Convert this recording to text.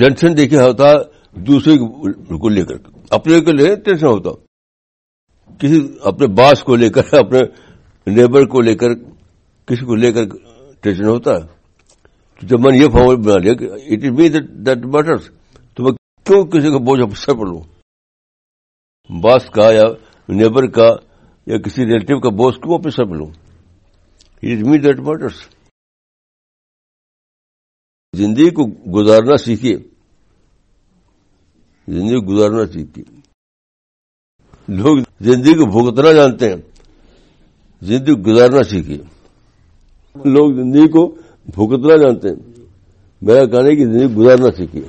Tension دیکھے ہوتا، دوسرے کو لے کر اپنے کو لے، ٹینشن ہوتا۔ کسی اپنے باس کو لے کر، اپنے نیبر کو لے کر، کسی کو لے کر ٹینشن ہوتا۔ ہے جب میں نے یہ فارمول بنا لیا کہ it is me that matters تو میں کیوں کسی کا بوجھ سر پر لوں باس کا یا نیبر کا یا کسی ریلیٹو کا بوس کیوں اپنے سر پر لوں it is me that matters زندگی کو گزارنا سیکھیے۔ زندگی گزارنا سیکھی لوگ زندگی کو بھگتنا جانتے ہیں، زندگی گزارنا سیکھیے لوگ زندگی کو بھگتنا جانتے ہیں میرا کہنا ہے کہ زندگی گزارنا سیکھیے